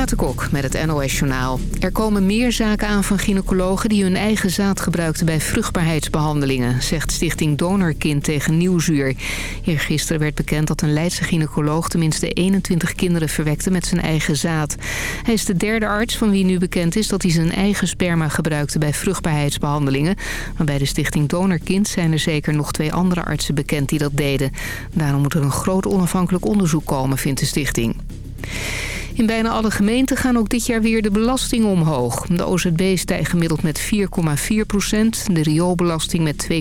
Renate Kok met het NOS Journaal. Er komen meer zaken aan van gynaecologen die hun eigen zaad gebruikten bij vruchtbaarheidsbehandelingen, zegt Stichting Donorkind tegen Nieuwsuur. Eergisteren werd bekend dat een Leidse gynaecoloog tenminste 21 kinderen verwekte met zijn eigen zaad. Hij is de derde arts van wie nu bekend is dat hij zijn eigen sperma gebruikte bij vruchtbaarheidsbehandelingen. Maar bij de Stichting Donorkind zijn er zeker nog twee andere artsen bekend die dat deden. Daarom moet er een groot onafhankelijk onderzoek komen, vindt de stichting. In bijna alle gemeenten gaan ook dit jaar weer de belastingen omhoog. De OZB stijgt gemiddeld met 4,4 procent, de rioolbelasting met 2,9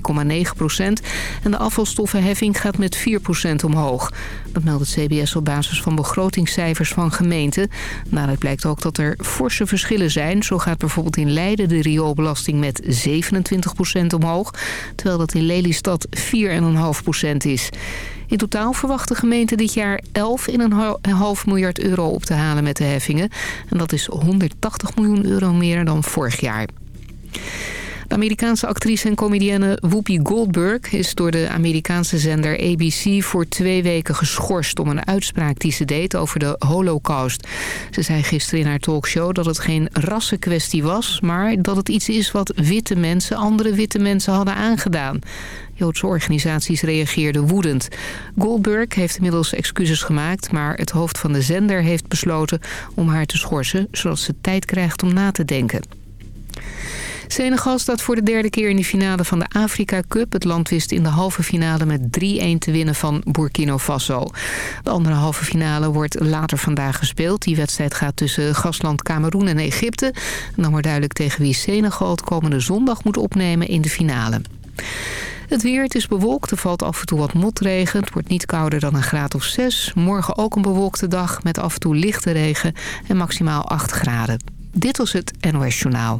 procent... en de afvalstoffenheffing gaat met 4 procent omhoog. Dat meldt het CBS op basis van begrotingscijfers van gemeenten. Daaruit blijkt ook dat er forse verschillen zijn. Zo gaat bijvoorbeeld in Leiden de rioolbelasting met 27 procent omhoog... terwijl dat in Lelystad 4,5 procent is. In totaal verwacht de gemeente dit jaar 11,5 miljard euro op te halen met de heffingen. En dat is 180 miljoen euro meer dan vorig jaar. De Amerikaanse actrice en comedienne Whoopi Goldberg is door de Amerikaanse zender ABC voor twee weken geschorst om een uitspraak die ze deed over de holocaust. Ze zei gisteren in haar talkshow dat het geen rassenkwestie was, maar dat het iets is wat witte mensen andere witte mensen hadden aangedaan. Joodse organisaties reageerden woedend. Goldberg heeft inmiddels excuses gemaakt... maar het hoofd van de zender heeft besloten om haar te schorsen... zodat ze tijd krijgt om na te denken. Senegal staat voor de derde keer in de finale van de Afrika Cup. Het land wist in de halve finale met 3-1 te winnen van Burkina Faso. De andere halve finale wordt later vandaag gespeeld. Die wedstrijd gaat tussen gastland Cameroen en Egypte. En dan wordt duidelijk tegen wie Senegal het komende zondag moet opnemen in de finale. Het weer, het is bewolkt, er valt af en toe wat motregen. Het wordt niet kouder dan een graad of 6. Morgen ook een bewolkte dag met af en toe lichte regen en maximaal 8 graden. Dit was het NOS Journaal.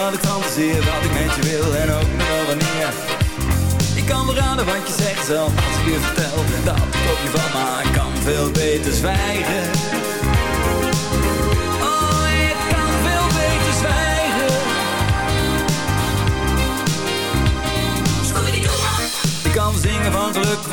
wat ik fantaseer, wat ik met je wil en ook nog wel wanneer. Ik kan wel raden wat je zegt zelf als ik je vertel dat ik op je van, maar ik kan veel beter zwijgen.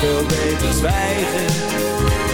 Veel beter zwijgen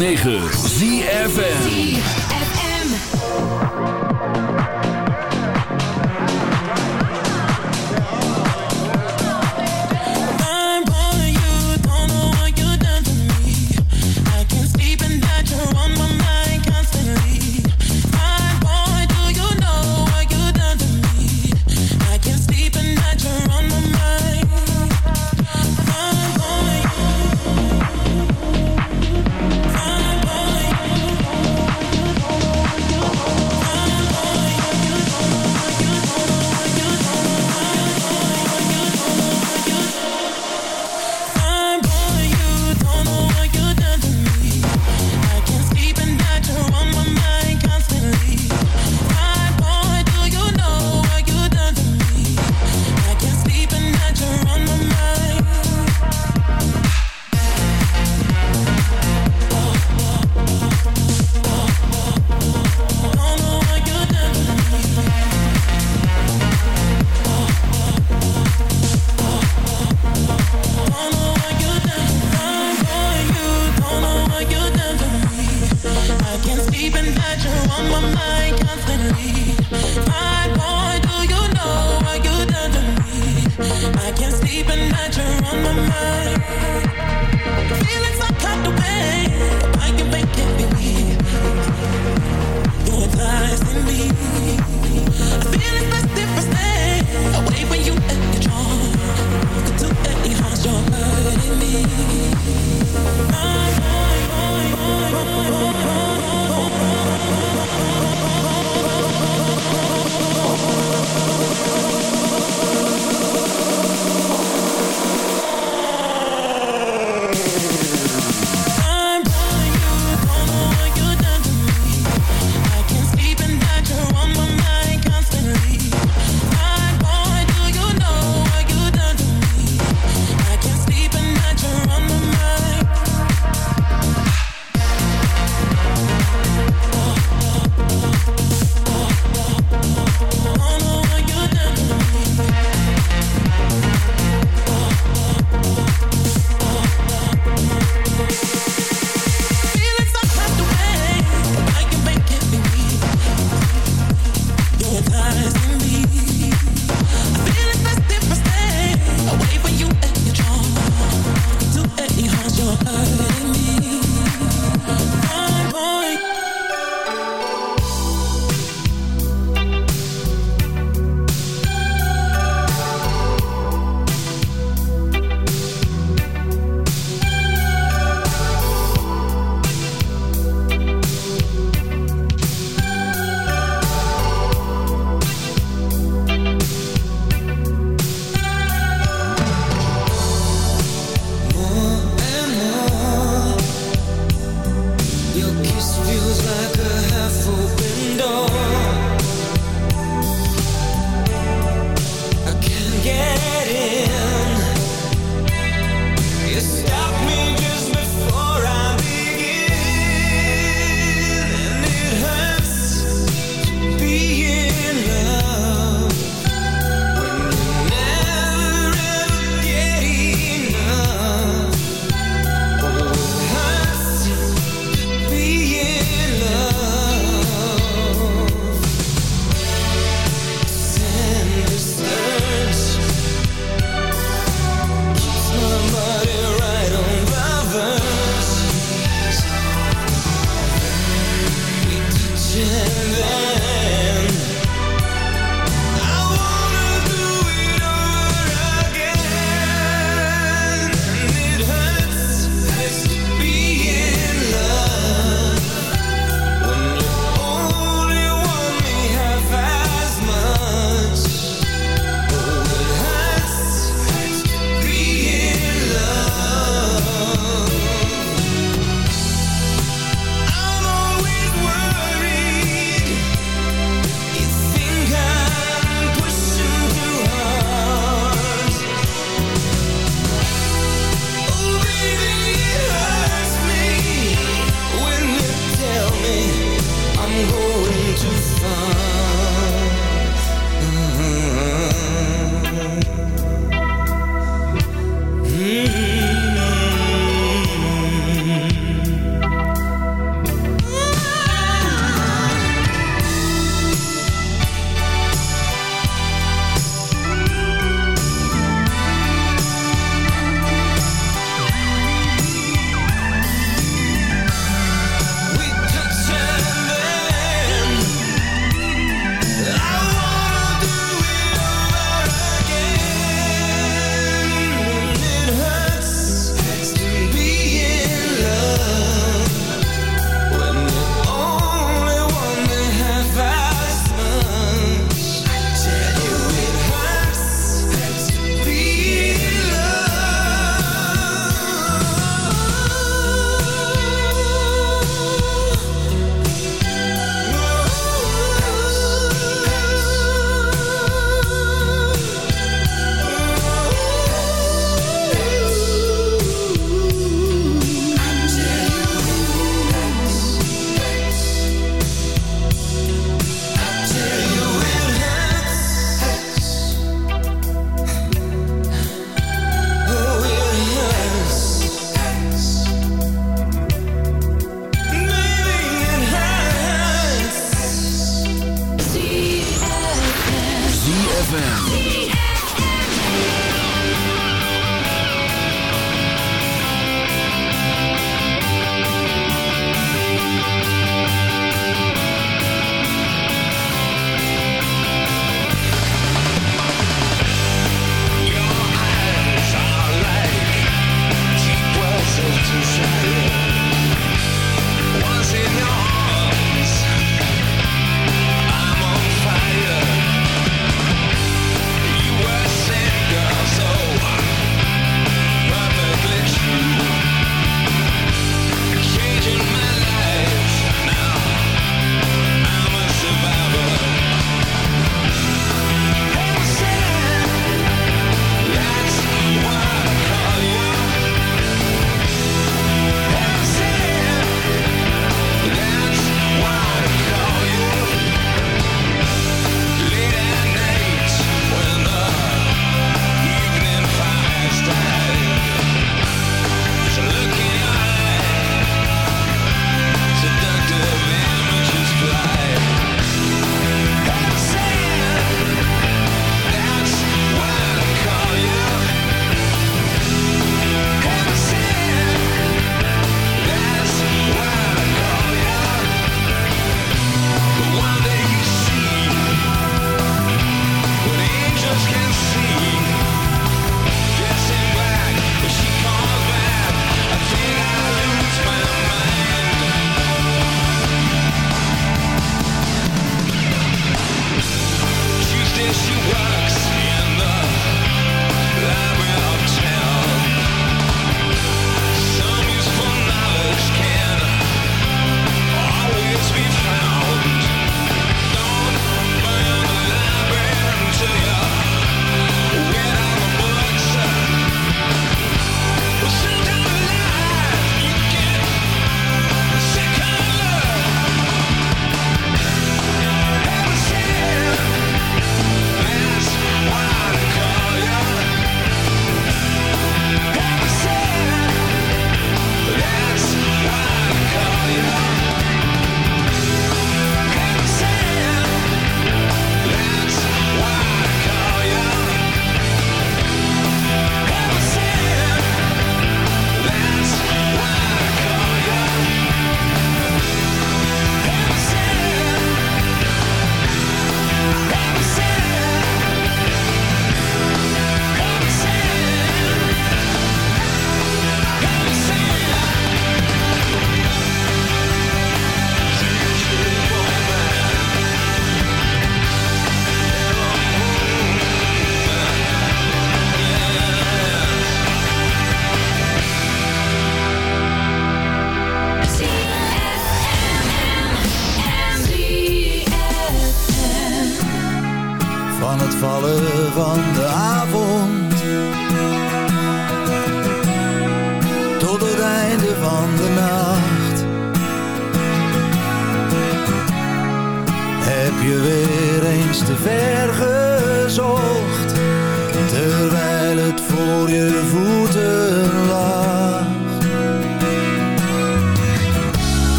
106.9 ZFN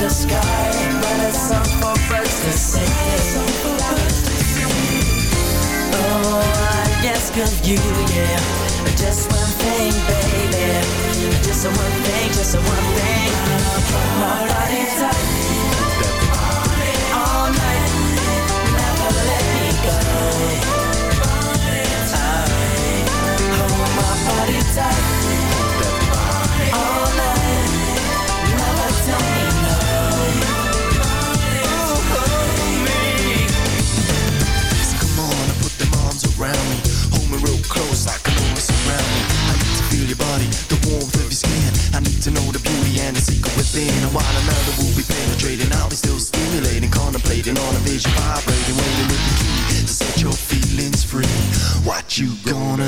The sky, but song for birds to sing. Oh, I you, yeah. Just one thing, baby. Just one thing, just one thing. My body tight. All night. Never let me go. Hold oh, my body tight.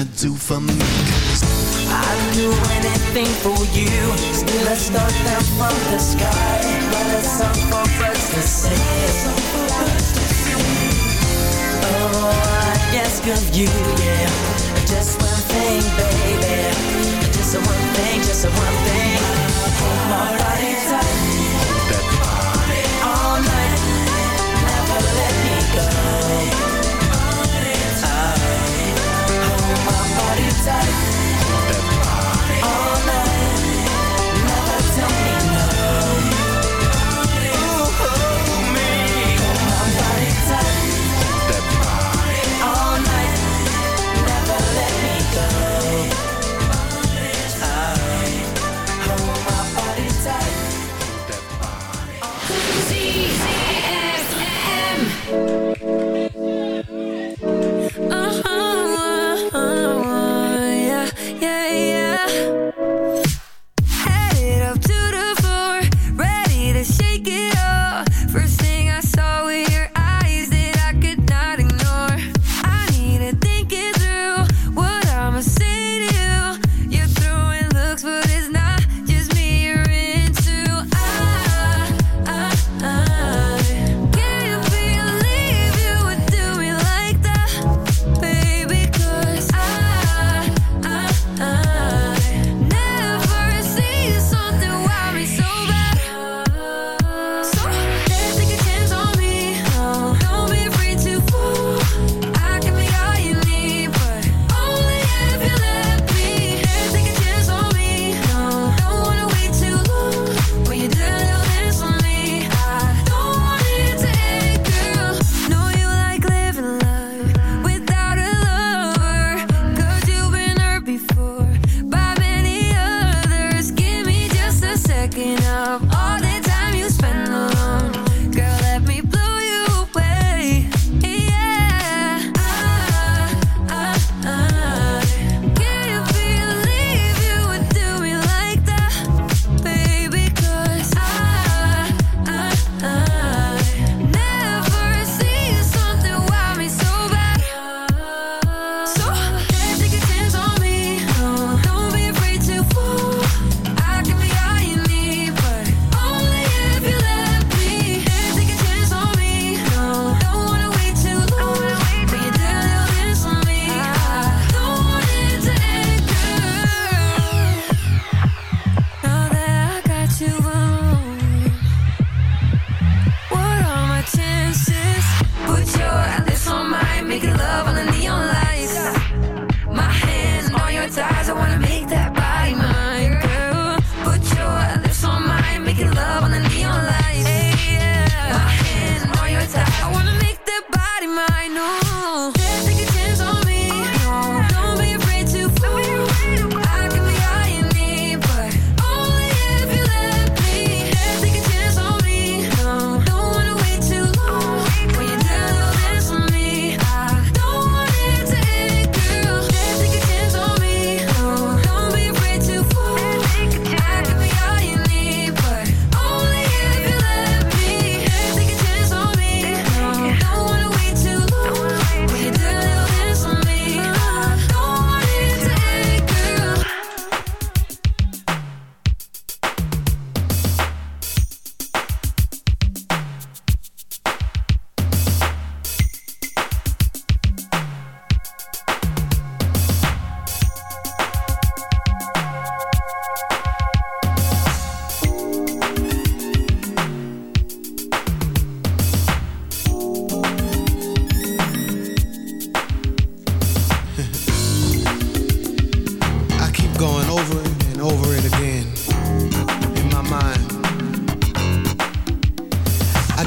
Do for me? I'd do anything for you. Still a star down from the sky, but a song for birds to sing. Oh, I ask of you, yeah. Just one thing, baby. Just one thing, just one thing. Hold my body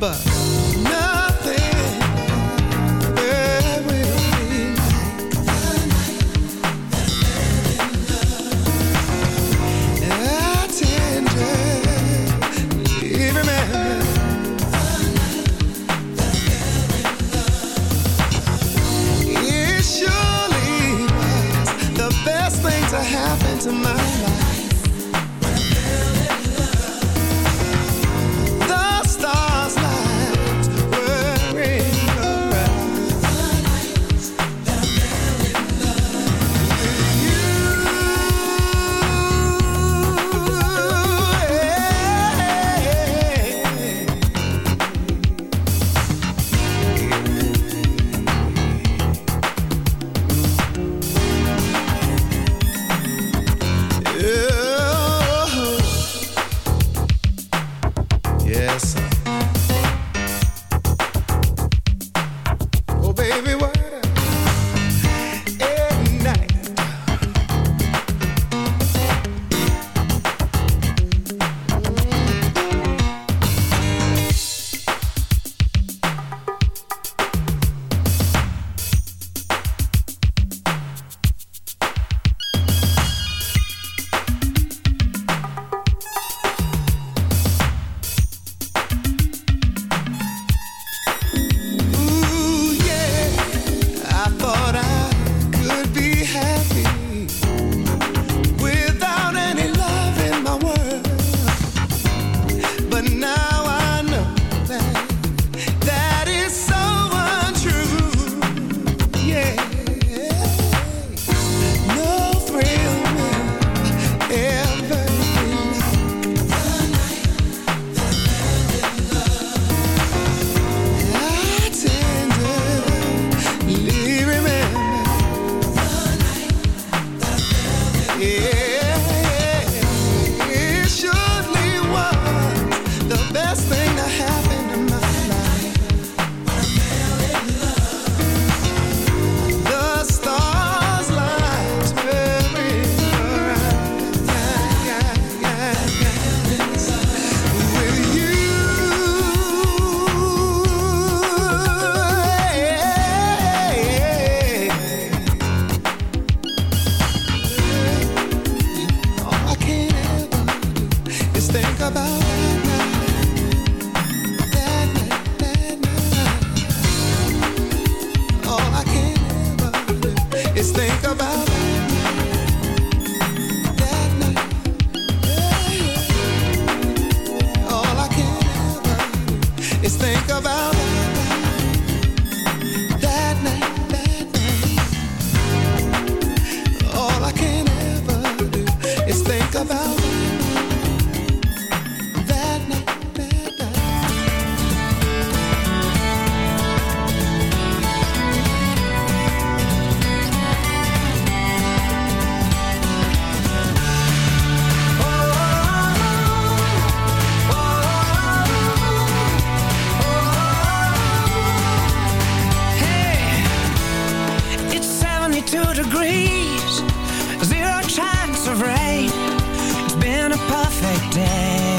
but degrees, zero chance of rain. It's been a perfect day.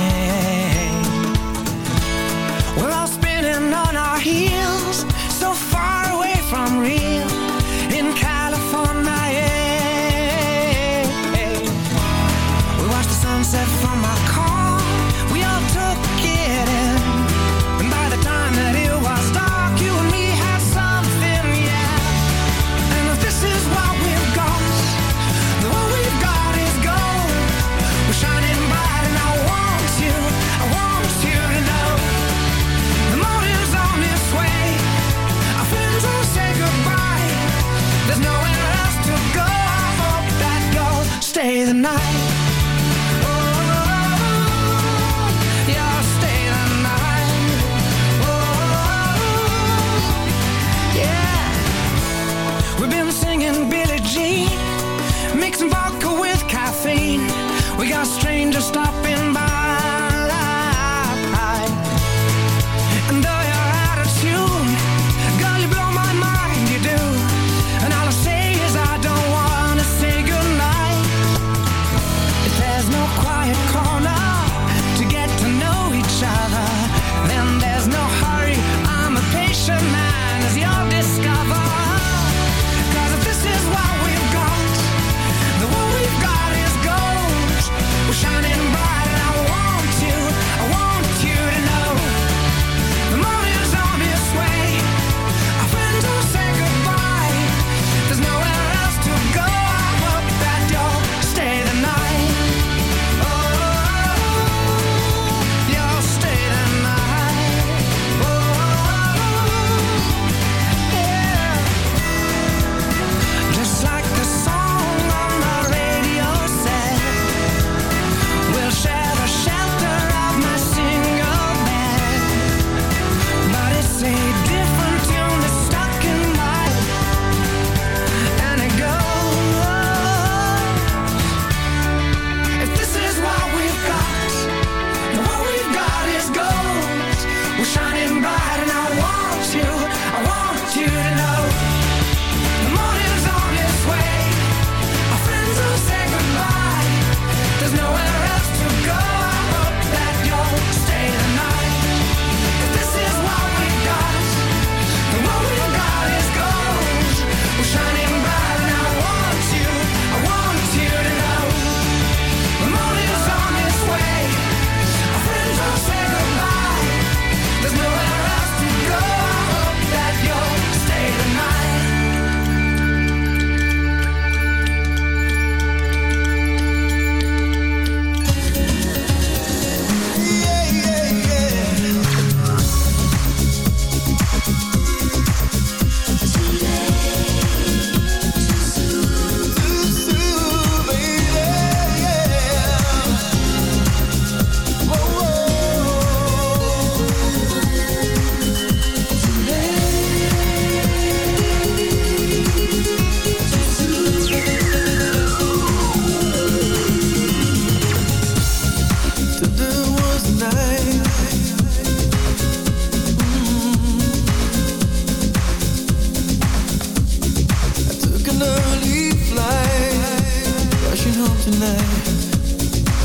tonight.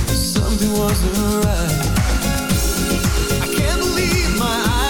Something wasn't right. I can't believe my eyes.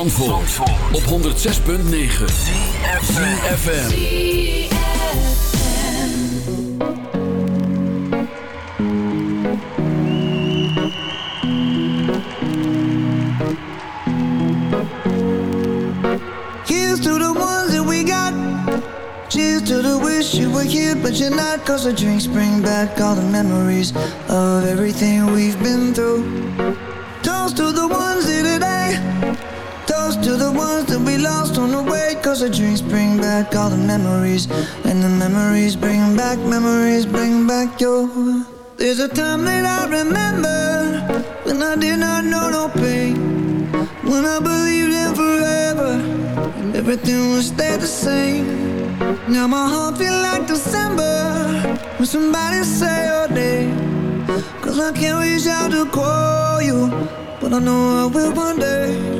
Zandvoort, op 106.9 CFFM Here's to the ones that we got. Cheers to the wish you were here, but you're not. Cause the drinks bring back all the memories of everything we've been through. Cause the drinks bring back all the memories. And the memories bring back, memories bring back your. There's a time that I remember when I did not know no pain. When I believed in forever and everything would stay the same. Now my heart feel like December when somebody say your name. Cause I can't reach out to call you, but I know I will one day.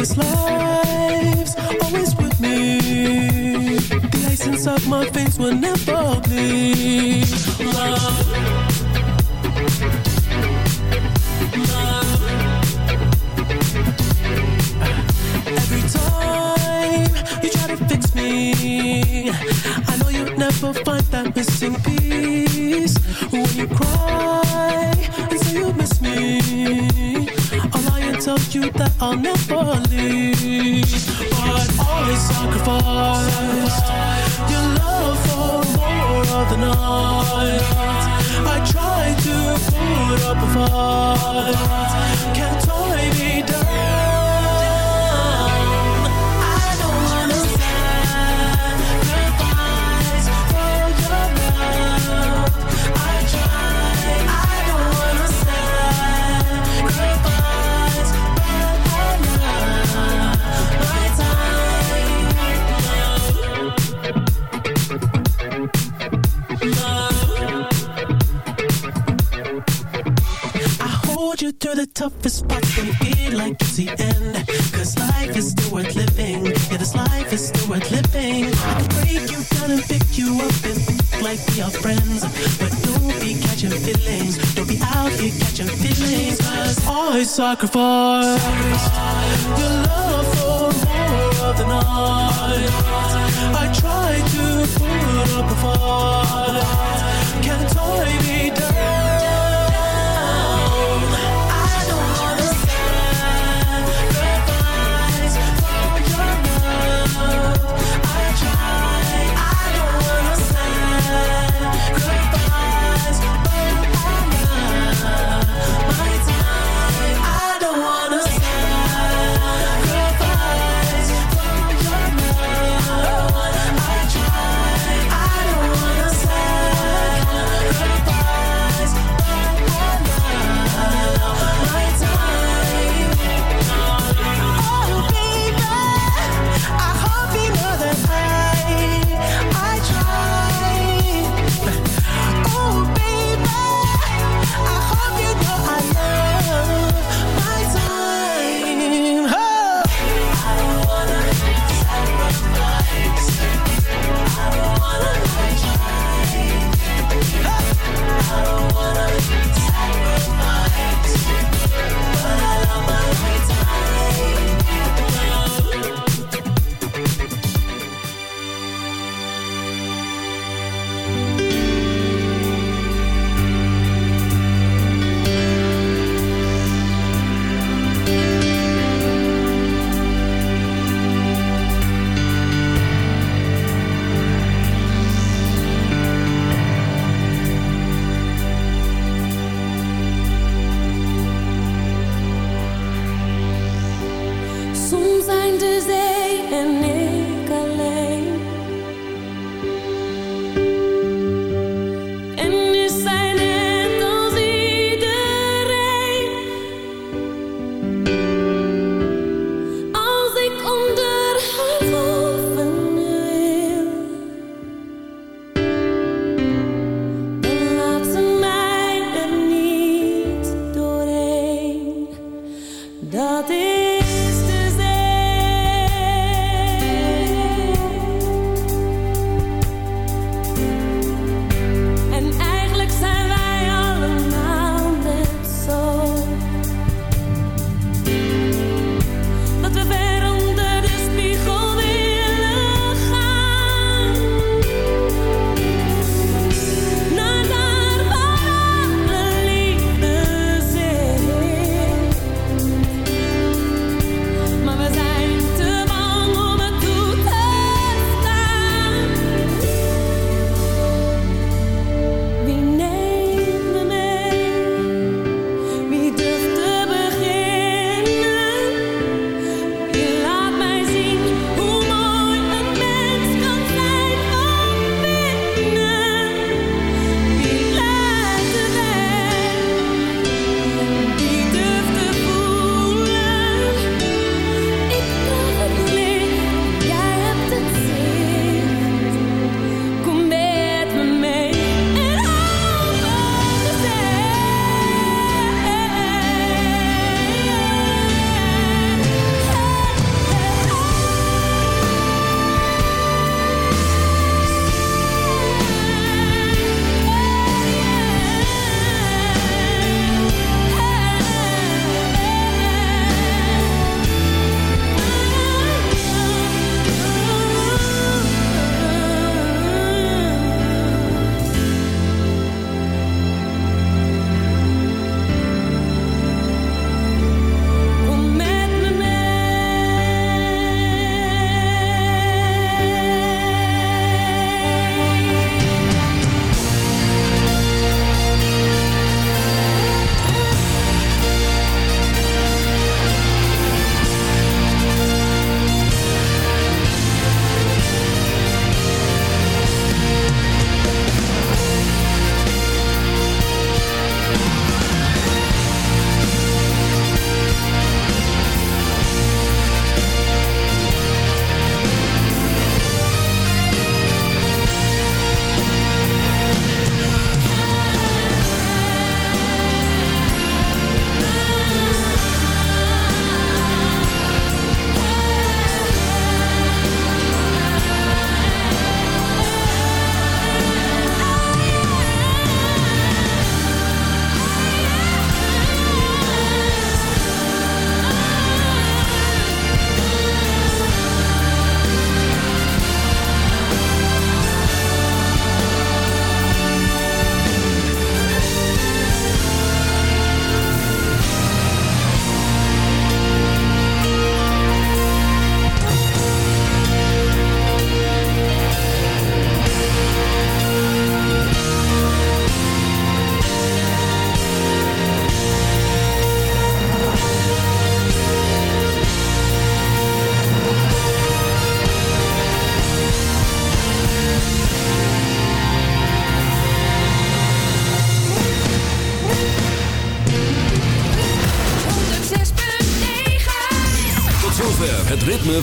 Reckless lives always with me. The license of my face will never bleed. Love Love Every time you try to fix me I know you'll never find that missing piece. When you cry and say you miss me you that I'll never leave. But always sacrifice Your love for more of the night. I try to put up a fight. Can't for spots gonna feel like it's the end. Cause life is still worth living. Yeah, this life is still worth living. I can break you down and pick you up and like we are friends. But don't be catching feelings. Don't be out here catching feelings. Cause always sacrifice, your love for more of the night. I try to put up a fight.